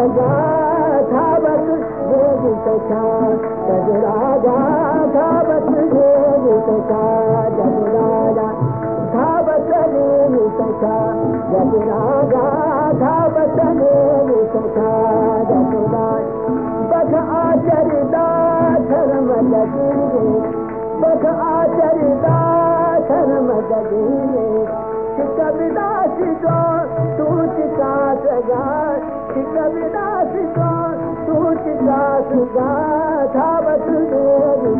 लग लगा धावत देवी सखा जग राजा धावत देवी सखा जग राजा धावत देवी सखा जग राजा धावत देवी सखा जग राजा बख आचरिता धर्म लगे बख आचरिता धर्म लगे कविदास को तू चिता सगा कविदास को तू चिता सगा धावत देवी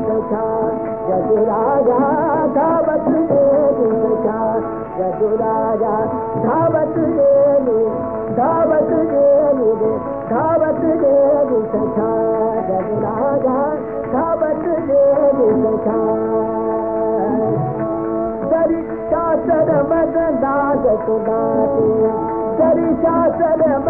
देवी रे धावत देवी लागे दरि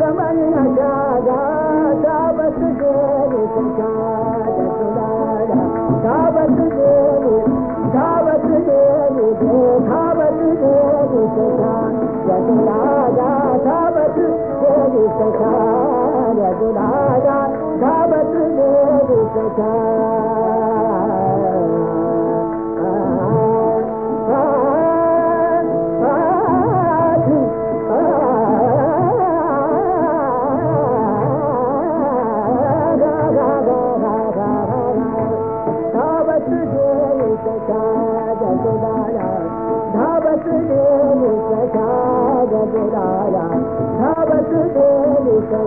दिजन समय अजादा दावत देवी दावत देवी धावत देवी दे धावत देवी सखा जसुदारा धावत देवी देवी جا